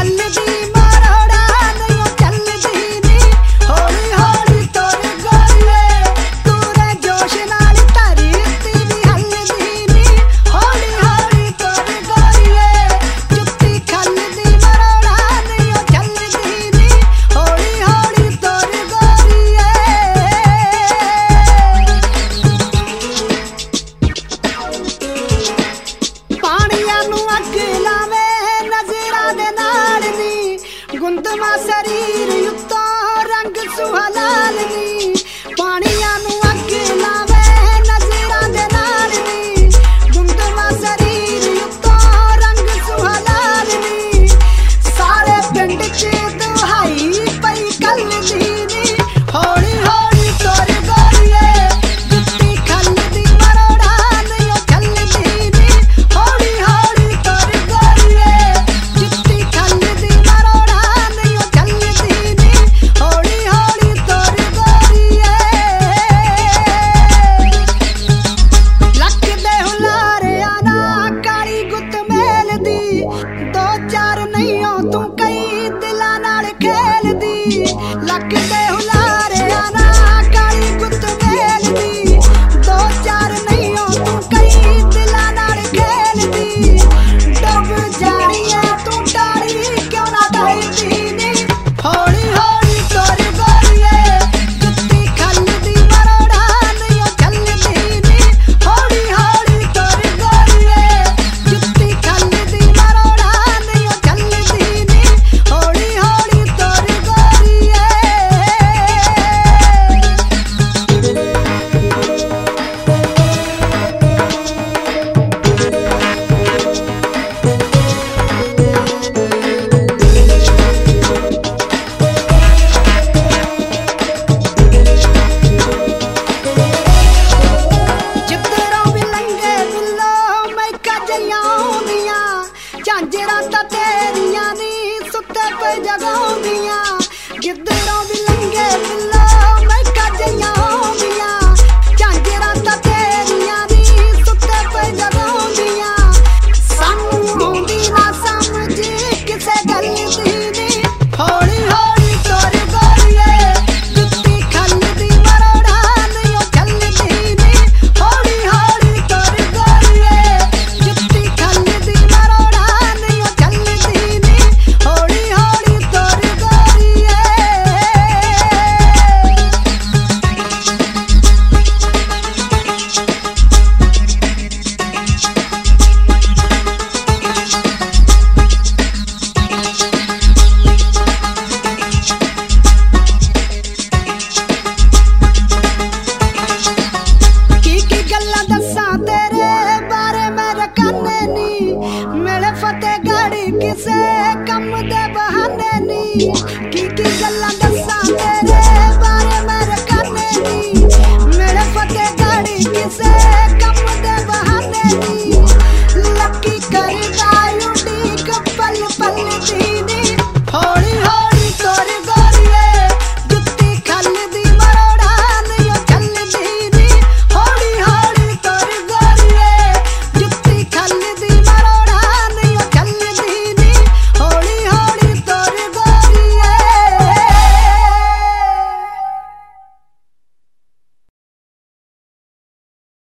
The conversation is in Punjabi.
I love you. Un tema mamá, seri, rey. ਦੋ ਚਾਰ ਨਹੀਂ ਆ ਤੂੰ ਕਈ ਦਿਲਾਂ ਨਾਲ ਖੇਲਦੀ। ਲੱਗਦੇ ਜਈਆਂ ਆਉਂਦੀਆਂ ਤੇਰੀਆਂ ਨੀ ਸੁੱਤੇ ਪਏ ਜਗਾਉਂਦੀਆਂ ਗਿੱਦੜੋਂ ਵੀ ਲੰਗੇ ਮਿਲ girl understand.